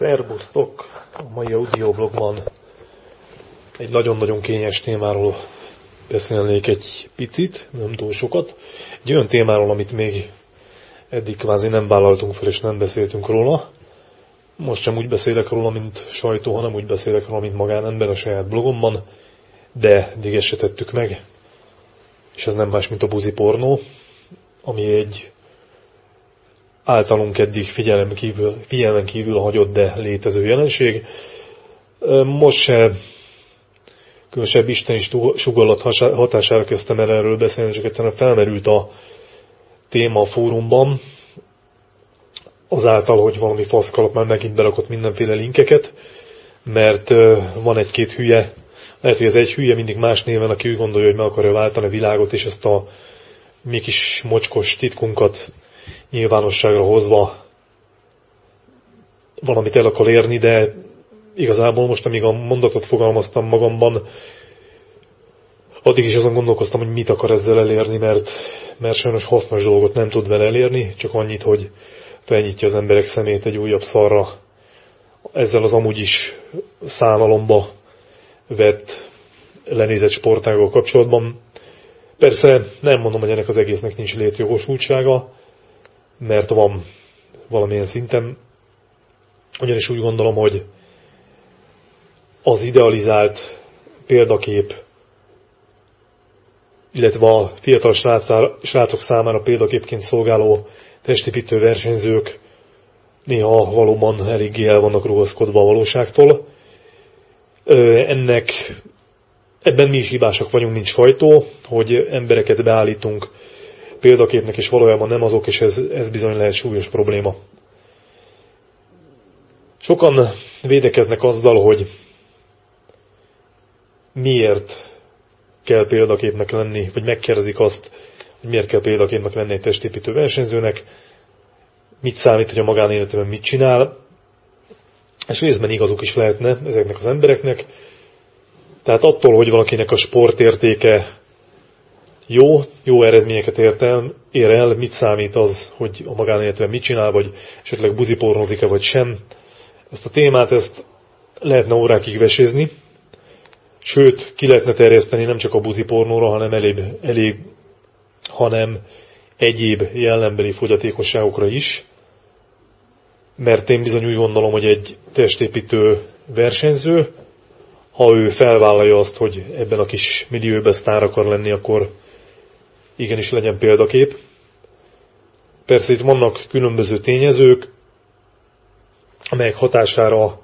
Szerbusztok! A mai audioblogban egy nagyon-nagyon kényes témáról beszélnék egy picit, nem túl sokat. Egy olyan témáról, amit még eddig kvázi nem vállaltunk fel, és nem beszéltünk róla. Most sem úgy beszélek róla, mint sajtó, hanem úgy beszélek róla, mint magánember a saját blogomban, de eddig ezt meg. És ez nem más, mint a buzi pornó, ami egy általunk eddig figyelem kívül, figyelmen kívül hagyott, de létező jelenség. Most se különösebb isteni sugallat hatására kezdtem el erről beszélni, csak egyszerűen felmerült a téma a fórumban, azáltal, hogy valami faszkalap már megint berakott mindenféle linkeket, mert van egy-két hülye, lehet, hogy ez egy hülye mindig más néven, aki úgy gondolja, hogy meg akarja váltani a világot, és ezt a mi kis mocskos titkunkat nyilvánosságra hozva valamit el akar érni, de igazából most, amíg a mondatot fogalmaztam magamban, addig is azon gondolkoztam, hogy mit akar ezzel elérni, mert, mert sajnos hasznos dolgot nem tud vele elérni, csak annyit, hogy felnyitja az emberek szemét egy újabb szarra, ezzel az amúgy is szánalomba vett lenézett sportággal kapcsolatban. Persze nem mondom, hogy ennek az egésznek nincs létjogosultsága, mert van valamilyen szinten. Ugyanis úgy gondolom, hogy az idealizált példakép, illetve a fiatal srácok számára példaképként szolgáló testépítő versenyzők néha valóban eléggé el vannak rugaszkodva a valóságtól. Ennek ebben mi is hibásak vagyunk, mint sajtó, hogy embereket beállítunk példaképnek, és valójában nem azok, és ez, ez bizony lehet súlyos probléma. Sokan védekeznek azzal, hogy miért kell példaképnek lenni, vagy megkérdezik azt, hogy miért kell példaképnek lenni egy testépítő versenyzőnek, mit számít, hogy a magánéletben mit csinál, és részben igazuk is lehetne ezeknek az embereknek. Tehát attól, hogy valakinek a sportértéke jó, jó eredményeket ért el, ér el, mit számít az, hogy a magánéletben mit csinál, vagy esetleg buzipornozik-e, vagy sem. Ezt a témát, ezt lehetne órákig vesézni, sőt, ki lehetne terjeszteni nem csak a buzipornóra, hanem elég, elég hanem egyéb jellembeli fogyatékosságokra is, mert én bizony úgy gondolom, hogy egy testépítő versenyző, ha ő felvállalja azt, hogy ebben a kis millióben sztár akar lenni, akkor igenis legyen példakép. Persze itt vannak különböző tényezők, amelyek hatására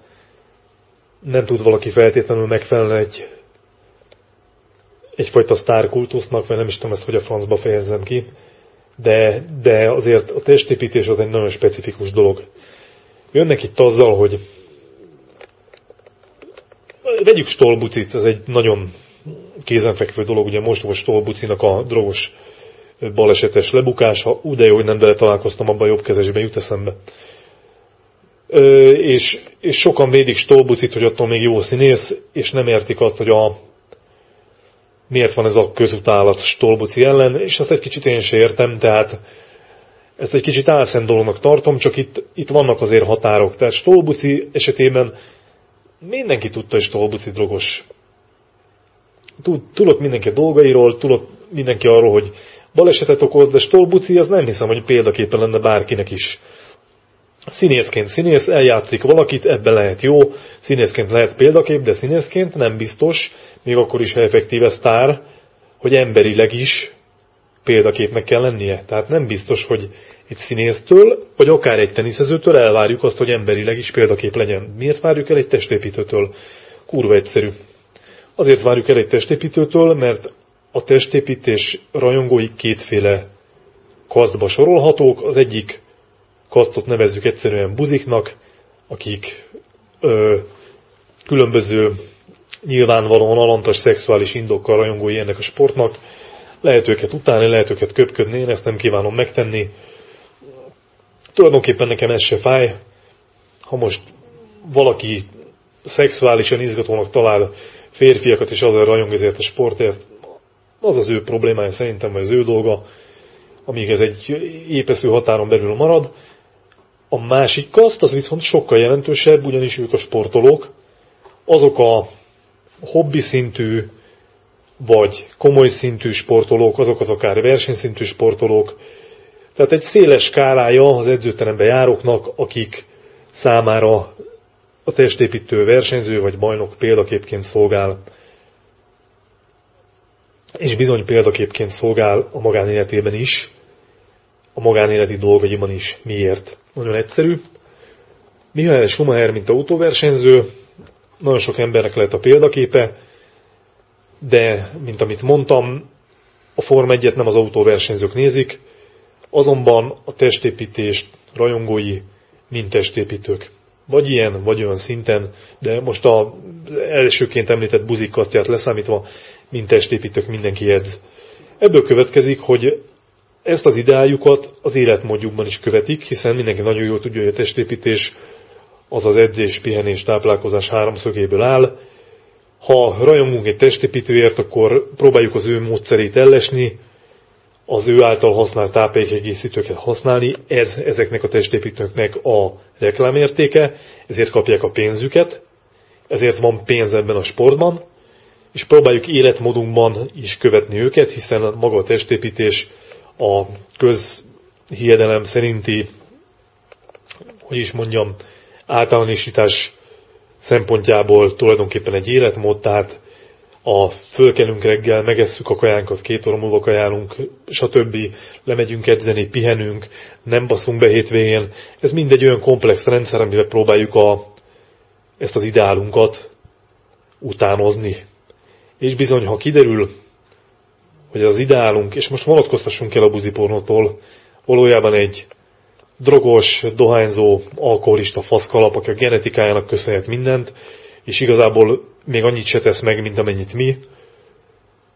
nem tud valaki feltétlenül megfelelni egy, egyfajta sztárkultusznak, vagy nem is tudom ezt, hogy a francba fejezzem ki, de, de azért a testépítés az egy nagyon specifikus dolog. Jönnek itt azzal, hogy vegyük Stolbucit, ez egy nagyon kézenfekvő dolog, ugye most volt Stolbucinak a drogos balesetes lebukása, úgy de jó, hogy nem vele találkoztam, abban a jobb kezesben jut eszembe. Ö, és, és sokan védik Stolbucit, hogy attól még jó színész, és nem értik azt, hogy a, miért van ez a közutálat Stolbuci ellen, és azt egy kicsit én sem értem, tehát ezt egy kicsit álszent dolognak tartom, csak itt, itt vannak azért határok. Tehát Stolbuci esetében mindenki tudta, hogy Stolbuci drogos. Tudott mindenki a dolgairól, tudott mindenki arról, hogy balesetet okoz, de Stolbuci az nem hiszem, hogy példaképpen lenne bárkinek is. Színészként színész, eljátszik valakit, ebben lehet jó, színészként lehet példakép, de színészként nem biztos, még akkor is, ha effektíve sztár, hogy emberileg is példaképnek kell lennie. Tehát nem biztos, hogy egy színésztől, vagy akár egy teniszezőtől elvárjuk azt, hogy emberileg is példakép legyen. Miért várjuk el egy testépítőtől? Kurva egyszerű. Azért várjuk el egy testépítőtől, mert a testépítés rajongói kétféle kasztba sorolhatók. Az egyik kasztot nevezzük egyszerűen buziknak, akik ö, különböző nyilvánvalóan alantas szexuális indokkal rajongói ennek a sportnak. Lehet őket utálni, lehet őket köpködni, én ezt nem kívánom megtenni. Tulajdonképpen nekem ez se fáj. Ha most valaki szexuálisan izgatónak talál férfiakat, és azért rajong ezért a sportért, az az ő problémája szerintem, vagy az ő dolga, amíg ez egy épesző határon belül marad. A másik kaszt az viszont sokkal jelentősebb, ugyanis ők a sportolók, azok a hobbi szintű, vagy komoly szintű sportolók, azok az akár versenyszintű sportolók, tehát egy széles skálája az edzőterembe járóknak, akik számára a testépítő versenyző vagy bajnok példaképként szolgál, és bizony példaképként szolgál a magánéletében is, a magánéleti dolgaiban is. Miért? Nagyon egyszerű. Mihály Schumacher, mint autóversenyző, nagyon sok embernek lehet a példaképe, de, mint amit mondtam, a Form 1 nem az autóversenyzők nézik, azonban a testépítést rajongói mint testépítők. Vagy ilyen, vagy olyan szinten, de most a elsőként említett buzikkasztját leszámítva, mint testépítők mindenki edz. Ebből következik, hogy ezt az ideájukat az életmódjukban is követik, hiszen mindenki nagyon jól tudja, hogy a testépítés az az edzés, pihenés, táplálkozás háromszögéből áll. Ha rajongunk egy testépítőért, akkor próbáljuk az ő módszerét ellesni, az ő által használt táplálékegészítőket használni, ez ezeknek a testépítőknek a reklámértéke, ezért kapják a pénzüket, ezért van pénz ebben a sportban, és próbáljuk életmódunkban is követni őket, hiszen maga a testépítés a közhiedelem szerinti, hogy is mondjam, általánosítás szempontjából tulajdonképpen egy életmód, tehát a fölkelünk reggel, megesszük a kajánkat, két óra múlva kajálunk, stb. lemegyünk edzeni, pihenünk, nem baszunk be hétvégén. Ez mindegy olyan komplex rendszer, amivel próbáljuk a, ezt az ideálunkat utánozni. És bizony, ha kiderül, hogy az ideálunk, és most vonatkoztassunk el a buzipornótól, valójában egy drogos, dohányzó, alkoholista faszkalap, aki a genetikájának köszönhet mindent, és igazából még annyit se tesz meg, mint amennyit mi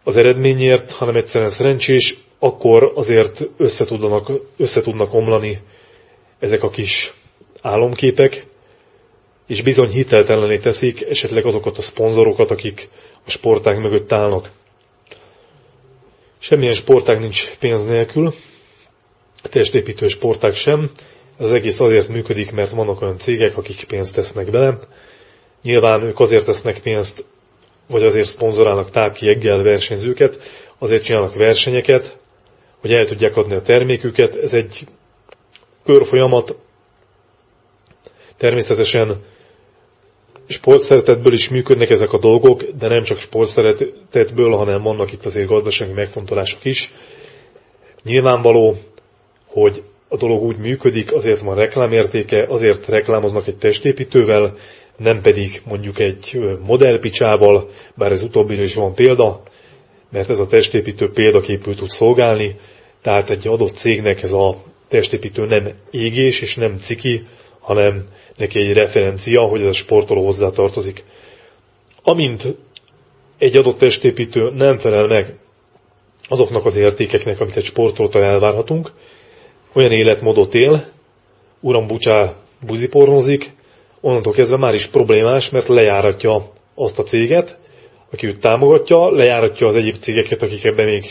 az eredményért, hanem egyszerűen szerencsés, akkor azért összetudnak, összetudnak omlani ezek a kis álomképek, és bizony hiteltelené teszik esetleg azokat a szponzorokat, akik a sportág mögött állnak. Semmilyen sportág nincs pénz nélkül, testépítő sportág sem. Ez az egész azért működik, mert vannak olyan cégek, akik pénzt tesznek bele, Nyilván ők azért tesznek pénzt, vagy azért szponzorálnak tápkieggel versenyzőket, azért csinálnak versenyeket, hogy el tudják adni a terméküket. Ez egy körfolyamat. Természetesen sportszeretetből is működnek ezek a dolgok, de nem csak sportszeretetből, hanem vannak itt azért gazdasági megfontolások is. Nyilvánvaló, hogy a dolog úgy működik, azért van reklámértéke, azért reklámoznak egy testépítővel, nem pedig mondjuk egy modellpicsával, bár ez utóbbi is van példa, mert ez a testépítő példaképül tud szolgálni, tehát egy adott cégnek ez a testépítő nem égés és nem ciki, hanem neki egy referencia, hogy ez a sportoló hozzá tartozik. Amint egy adott testépítő nem felel meg azoknak az értékeknek, amit egy sportolótól elvárhatunk, olyan életmódot él, uram bucsá buzipornozik, onnantól kezdve már is problémás, mert lejáratja azt a céget, aki őt támogatja, lejáratja az egyéb cégeket, akik ebben még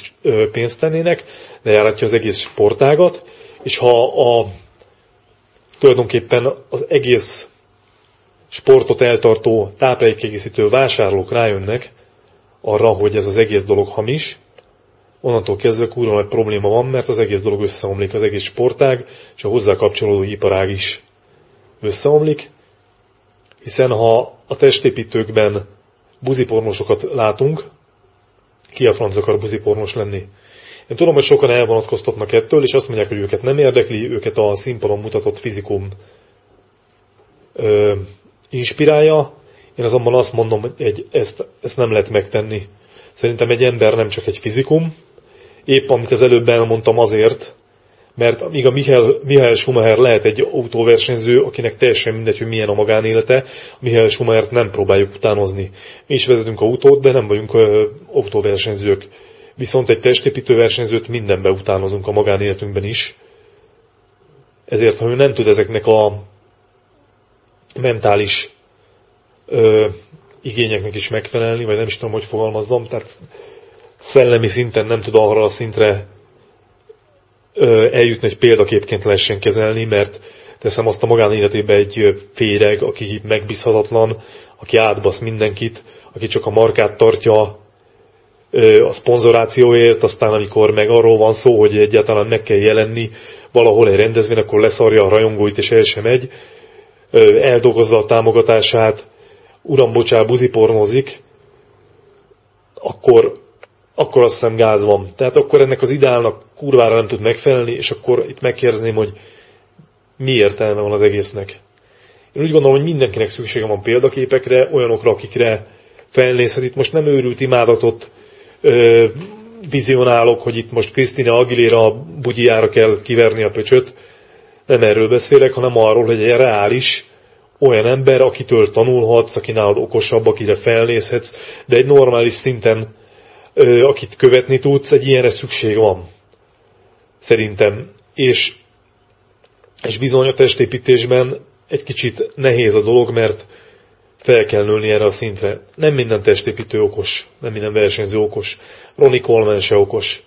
pénzt tennének, lejáratja az egész sportágat, és ha a, tulajdonképpen az egész sportot eltartó táplálékkiegészítő vásárlók rájönnek arra, hogy ez az egész dolog hamis, onnantól kezdve kurva nagy probléma van, mert az egész dolog összeomlik, az egész sportág, és a hozzá kapcsolódó iparág is összeomlik, hiszen ha a testépítőkben buzipornosokat látunk, ki a franc akar buzipornos lenni? Én tudom, hogy sokan elvonatkoztatnak ettől, és azt mondják, hogy őket nem érdekli, őket a színpadon mutatott fizikum ö, inspirálja. Én azonban azt mondom, hogy egy, ezt, ezt nem lehet megtenni. Szerintem egy ember nem csak egy fizikum, épp amit az előbb elmondtam azért, mert míg a Michael, Michael Schumacher lehet egy autóversenyző, akinek teljesen mindegy, hogy milyen a magánélete, Michael Schumachert nem próbáljuk utánozni. Mi is vezetünk autót, de nem vagyunk autóversenyzők. Viszont egy testépítő versenyzőt mindenben utánozunk a magánéletünkben is. Ezért, ha ő nem tud ezeknek a mentális ö, igényeknek is megfelelni, vagy nem is tudom, hogy fogalmazzam, tehát szellemi szinten nem tud arra a szintre eljutni, hogy példaképként lehessen kezelni, mert teszem azt a magánéletébe egy féreg, aki megbízhatatlan, aki átbasz mindenkit, aki csak a markát tartja a szponzorációért, aztán amikor meg arról van szó, hogy egyáltalán meg kell jelenni valahol egy rendezvény, akkor leszarja a rajongóit és el sem megy, eldolgozza a támogatását, uram, bocsá, buzipornozik, akkor, akkor azt hiszem gáz van. Tehát akkor ennek az ideálnak kurvára nem tud megfelelni, és akkor itt megkérdezném, hogy mi értelme van az egésznek. Én úgy gondolom, hogy mindenkinek szüksége van példaképekre, olyanokra, akikre felnézhet. Itt most nem őrült imádatot ö, vizionálok, hogy itt most Krisztina Aguilera bugyiára kell kiverni a pöcsöt. Nem erről beszélek, hanem arról, hogy egy reális, olyan ember, akitől tanulhatsz, aki nálad okosabb, akire felnézhetsz, de egy normális szinten, akit követni tudsz, egy ilyenre szükség van. Szerintem. És, és bizony a testépítésben egy kicsit nehéz a dolog, mert fel kell nőni erre a szintre. Nem minden testépítő okos, nem minden versenyző okos. Ronnie Coleman se okos.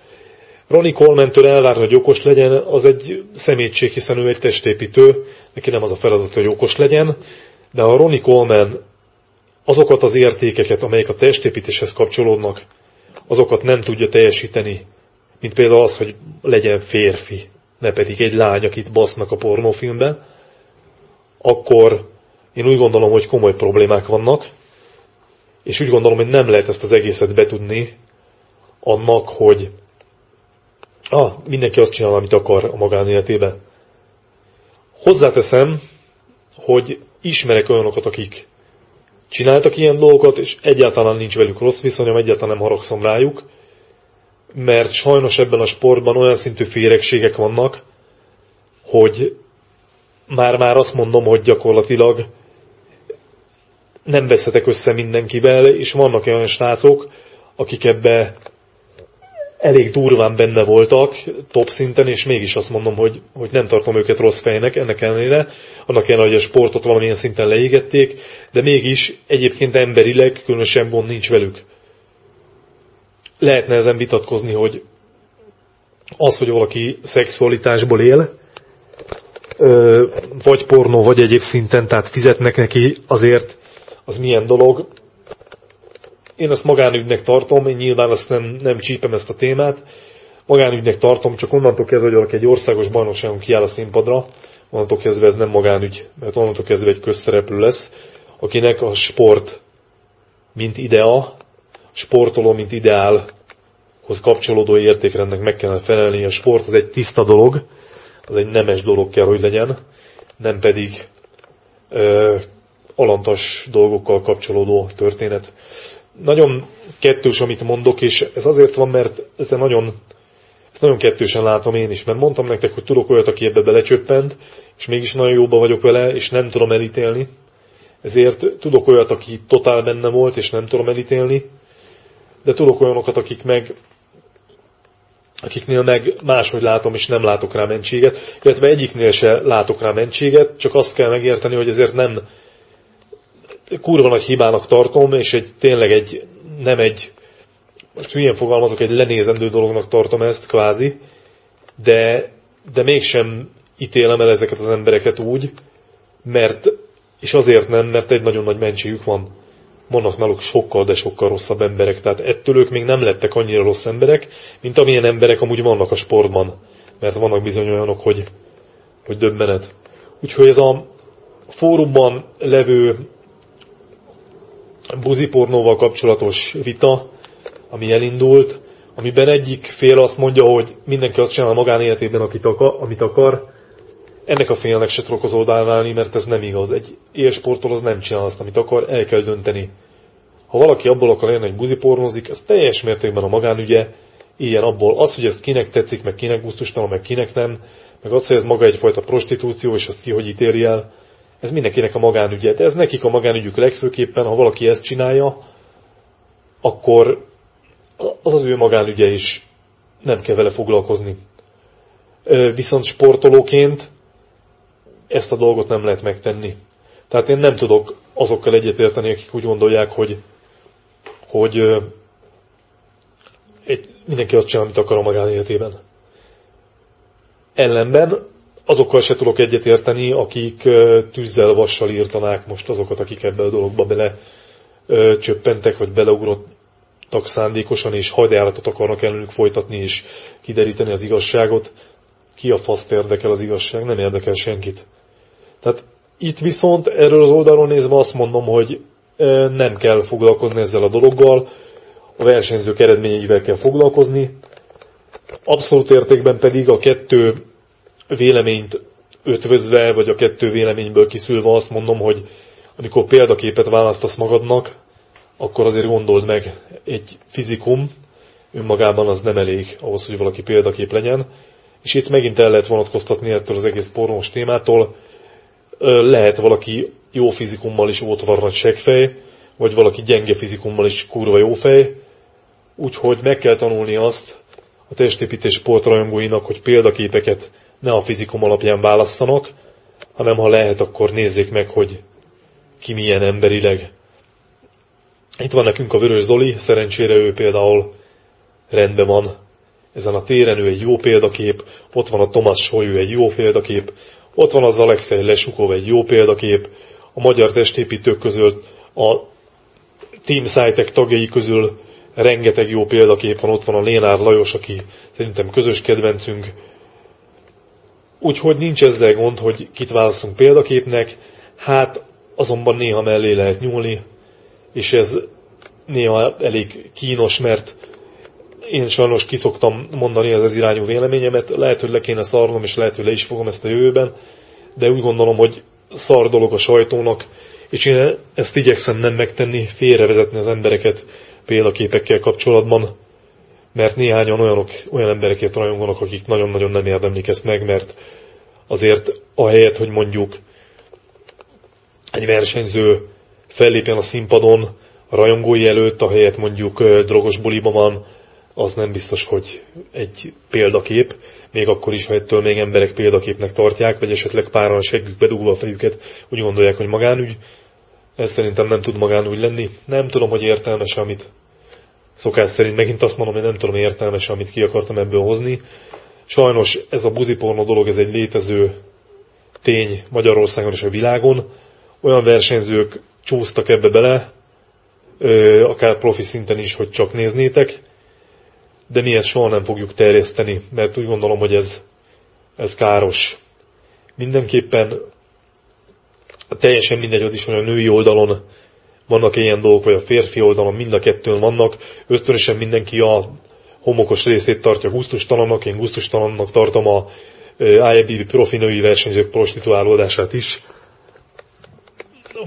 Ronnie Coleman-től elvárni, hogy okos legyen, az egy szemétség, hiszen ő egy testépítő, neki nem az a feladat, hogy okos legyen, de a Ronnie Coleman azokat az értékeket, amelyek a testépítéshez kapcsolódnak, azokat nem tudja teljesíteni, mint például az, hogy legyen férfi, ne pedig egy lány, akit basznak a pornófilmben, akkor én úgy gondolom, hogy komoly problémák vannak, és úgy gondolom, hogy nem lehet ezt az egészet betudni annak, hogy ah, mindenki azt csinál, amit akar a magánéletében. Hozzáteszem, hogy ismerek olyanokat, akik csináltak ilyen dolgokat, és egyáltalán nincs velük rossz viszonyom, egyáltalán nem haragszom rájuk, mert sajnos ebben a sportban olyan szintű féregségek vannak, hogy már-már azt mondom, hogy gyakorlatilag nem veszhetek össze mindenkivel, és vannak olyan srácok, akik ebbe elég durván benne voltak, top szinten, és mégis azt mondom, hogy, hogy nem tartom őket rossz fejnek, ennek ellenére, annak ellenére, hogy a sportot valamilyen szinten leégették, de mégis egyébként emberileg különösen gond nincs velük. Lehetne ezen vitatkozni, hogy az, hogy valaki szexualitásból él, vagy pornó, vagy egyéb szinten, tehát fizetnek neki azért, az milyen dolog. Én ezt magánügynek tartom, én nyilván azt nem, nem csípem ezt a témát, magánügynek tartom, csak onnantól kezdve, hogy egy országos bajnokságon kiáll a színpadra, onnantól kezdve ez nem magánügy, mert onnantól kezdve egy közszereplő lesz, akinek a sport, mint idea, sportoló, mint ideálhoz kapcsolódó értékrendnek meg kellene felelni. A sport az egy tiszta dolog, az egy nemes dolog kell, hogy legyen, nem pedig ö, alantas dolgokkal kapcsolódó történet. Nagyon kettős, amit mondok, és ez azért van, mert ez nagyon, ezt nagyon kettősen látom én is, mert mondtam nektek, hogy tudok olyat, aki ebbe belecsöppent, és mégis nagyon jóban vagyok vele, és nem tudom elítélni. Ezért tudok olyat, aki totál benne volt, és nem tudom elítélni, de tudok olyanokat, akik meg akiknél meg máshogy látom, és nem látok rá mentséget, illetve egyiknél se látok rá mentséget, csak azt kell megérteni, hogy ezért nem kurva nagy hibának tartom, és egy, tényleg egy, nem egy, most hülyén fogalmazok, egy lenézendő dolognak tartom ezt, kvázi, de, de mégsem ítélem el ezeket az embereket úgy, mert, és azért nem, mert egy nagyon nagy mentségük van vannak náluk sokkal, de sokkal rosszabb emberek. Tehát ettől ők még nem lettek annyira rossz emberek, mint amilyen emberek amúgy vannak a sportban. Mert vannak bizony olyanok, hogy, hogy döbbenet. Úgyhogy ez a fórumban levő buzipornóval kapcsolatos vita, ami elindult, amiben egyik fél azt mondja, hogy mindenki azt csinál a magánéletében, amit akar, ennek a félnek se tudok az oldalán mert ez nem igaz. Egy élsportol az nem csinál azt, amit akar, el kell dönteni. Ha valaki abból akar élni, hogy buzipornozik, ez teljes mértékben a magánügye, ilyen abból. Az, hogy ez kinek tetszik, meg kinek gusztustalan, meg kinek nem, meg az, hogy ez maga egyfajta prostitúció, és azt ki hogy ítéli el, ez mindenkinek a magánügye. De ez nekik a magánügyük legfőképpen, ha valaki ezt csinálja, akkor az az ő magánügye is nem kell vele foglalkozni. Viszont sportolóként ezt a dolgot nem lehet megtenni. Tehát én nem tudok azokkal egyetérteni, akik úgy gondolják, hogy, hogy egy, mindenki azt csinál, amit akar a magánéletében. Ellenben azokkal se tudok egyetérteni, akik tűzzel, vassal írtanák most azokat, akik ebbe a dologba bele csöppentek, vagy beleugrottak szándékosan, és hajdálatot akarnak ellenük folytatni, és kideríteni az igazságot. Ki a faszt érdekel az igazság? Nem érdekel senkit. Tehát itt viszont erről az oldalról nézve azt mondom, hogy nem kell foglalkozni ezzel a dologgal, a versenyzők eredményeivel kell foglalkozni, abszolút értékben pedig a kettő véleményt ötvözve, vagy a kettő véleményből kiszülve azt mondom, hogy amikor példaképet választasz magadnak, akkor azért gondold meg, egy fizikum önmagában az nem elég ahhoz, hogy valaki példakép legyen, és itt megint el lehet vonatkoztatni ettől az egész pornós témától, lehet valaki jó fizikummal is ótvar nagy segfej, vagy valaki gyenge fizikummal is kurva jó fej, úgyhogy meg kell tanulni azt a testépítés sportrajongóinak, hogy példaképeket ne a fizikum alapján választanak, hanem ha lehet, akkor nézzék meg, hogy ki milyen emberileg. Itt van nekünk a Vörös Zoli, szerencsére ő például rendben van ezen a téren, ő egy jó példakép, ott van a Tomás Solyő egy jó példakép, ott van az Alexei Lesukov egy jó példakép, a magyar testépítők közül, a Team Site tagjai közül rengeteg jó példakép van, ott van a Lénár Lajos, aki szerintem közös kedvencünk. Úgyhogy nincs ezzel gond, hogy kit választunk példaképnek, hát azonban néha mellé lehet nyúlni, és ez néha elég kínos, mert én sajnos kiszoktam mondani ez az irányú véleményemet, lehet, hogy le kéne szarnom, és lehet, hogy le is fogom ezt a jövőben, de úgy gondolom, hogy szar dolog a sajtónak, és én ezt igyekszem nem megtenni, félrevezetni az embereket példaképekkel kapcsolatban, mert néhányan olyanok, olyan emberekért rajonganak, akik nagyon-nagyon nem érdemlik ezt meg, mert azért ahelyett, hogy mondjuk egy versenyző fellépjen a színpadon a rajongói előtt, ahelyett mondjuk drogos buliba van, az nem biztos, hogy egy példakép, még akkor is, ha ettől még emberek példaképnek tartják, vagy esetleg páran seggükbe dugva a fejüket, úgy gondolják, hogy magánügy. Ez szerintem nem tud magánügy lenni. Nem tudom, hogy értelmes, amit szokás szerint megint azt mondom, hogy nem tudom, értelmes, amit ki akartam ebből hozni. Sajnos ez a buziporno dolog, ez egy létező tény Magyarországon és a világon. Olyan versenyzők csúsztak ebbe bele, akár profi szinten is, hogy csak néznétek, de mi ezt soha nem fogjuk terjeszteni, mert úgy gondolom, hogy ez, ez káros. Mindenképpen teljesen mindegy, hogy is van a női oldalon vannak ilyen dolgok, vagy a férfi oldalon, mind a kettőn vannak. Ösztönösen mindenki a homokos részét tartja gusztustalannak, én gusztustalannak tartom a IFBB profi női versenyzők prostituálódását is,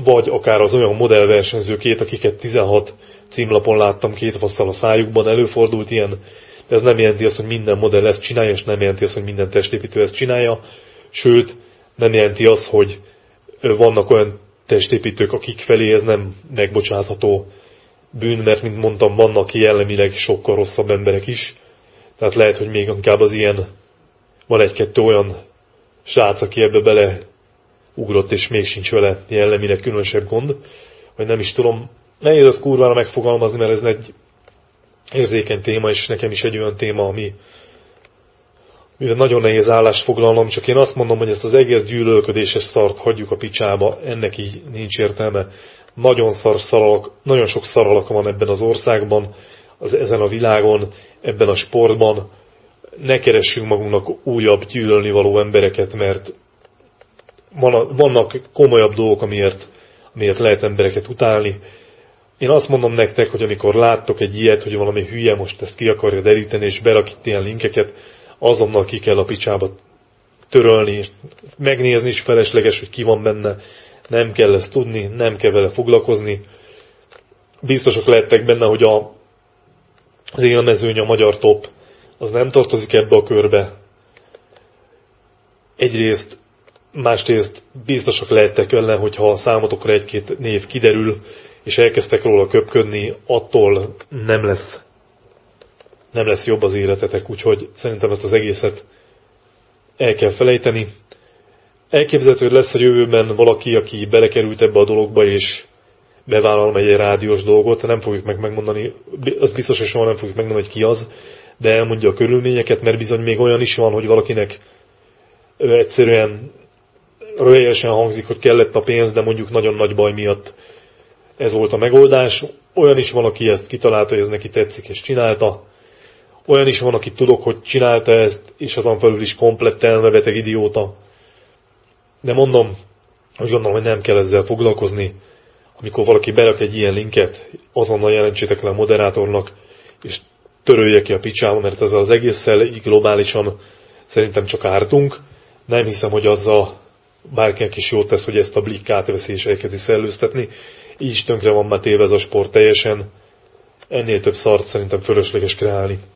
vagy akár az olyan modellversenyzőkét, akiket 16 címlapon láttam két fasszal a szájukban, előfordult ilyen, de ez nem jelenti azt, hogy minden modell ezt csinálja, és nem jelenti azt, hogy minden testépítő ezt csinálja, sőt, nem jelenti azt, hogy vannak olyan testépítők, akik felé ez nem megbocsátható bűn, mert mint mondtam, vannak jellemileg sokkal rosszabb emberek is, tehát lehet, hogy még inkább az ilyen, van egy-kettő olyan srác, aki ebbe bele ugrott, és még sincs vele jellemileg különösebb gond, vagy nem is tudom, Nehéz ezt kurvára megfogalmazni, mert ez egy érzékeny téma, és nekem is egy olyan téma, ami mivel nagyon nehéz állást foglalnom, csak én azt mondom, hogy ezt az egész gyűlölködéses szart hagyjuk a picsába, ennek így nincs értelme. Nagyon, szar szaralak, nagyon sok szaralak van ebben az országban, az, ezen a világon, ebben a sportban. Ne keressünk magunknak újabb gyűlölni való embereket, mert vannak komolyabb dolgok, amiért, amiért lehet embereket utálni. Én azt mondom nektek, hogy amikor láttok egy ilyet, hogy valami hülye most ezt ki akarja deríteni, és berakít ilyen linkeket, azonnal ki kell a picsába törölni, és megnézni is felesleges, hogy ki van benne, nem kell ezt tudni, nem kell vele foglalkozni. Biztosak lehettek benne, hogy a, az élmezőny, a magyar top, az nem tartozik ebbe a körbe. Egyrészt, másrészt biztosak lehettek ellen, hogyha a számotokra egy-két név kiderül, és elkezdtek róla köpködni, attól nem lesz, nem lesz jobb az életetek, úgyhogy szerintem ezt az egészet el kell felejteni. Elképzelhető, hogy lesz a jövőben valaki, aki belekerült ebbe a dologba, és bevállal egy rádiós dolgot, nem fogjuk meg megmondani, az biztos, hogy soha nem fogjuk megmondani, hogy ki az, de elmondja a körülményeket, mert bizony még olyan is van, hogy valakinek egyszerűen röjjesen hangzik, hogy kellett a pénz, de mondjuk nagyon nagy baj miatt ez volt a megoldás. Olyan is van, aki ezt kitalálta, hogy ez neki tetszik, és csinálta. Olyan is van, aki tudok, hogy csinálta ezt, és azon felül is komplett elmebeteg idióta. De mondom, hogy gondolom, hogy nem kell ezzel foglalkozni. Amikor valaki berak egy ilyen linket, azonnal jelentsétek le a moderátornak, és törölje ki a picsába, mert ezzel az egésszel így globálisan szerintem csak ártunk. Nem hiszem, hogy azzal bárkinek is jót tesz, hogy ezt a blikk átveszi és elkezdi szellőztetni. Így is tönkre van már téve ez a sport teljesen. Ennél több szart szerintem fölösleges kreálni.